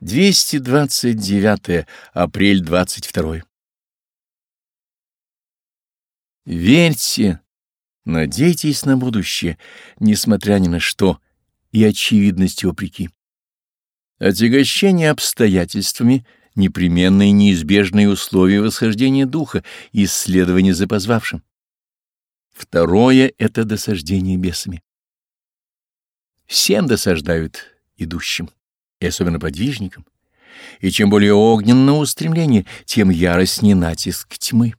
229 апрель 22 Верьте, надейтесь на будущее, несмотря ни на что, и очевидности вопреки. Отягощение обстоятельствами — непременное и неизбежное условие восхождения духа исследования за позвавшим. Второе — это досаждение бесами. Всем досаждают идущим и особенно подвижникам, и чем более огненно устремление, тем яростнее натиск тьмы.